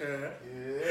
Yeah.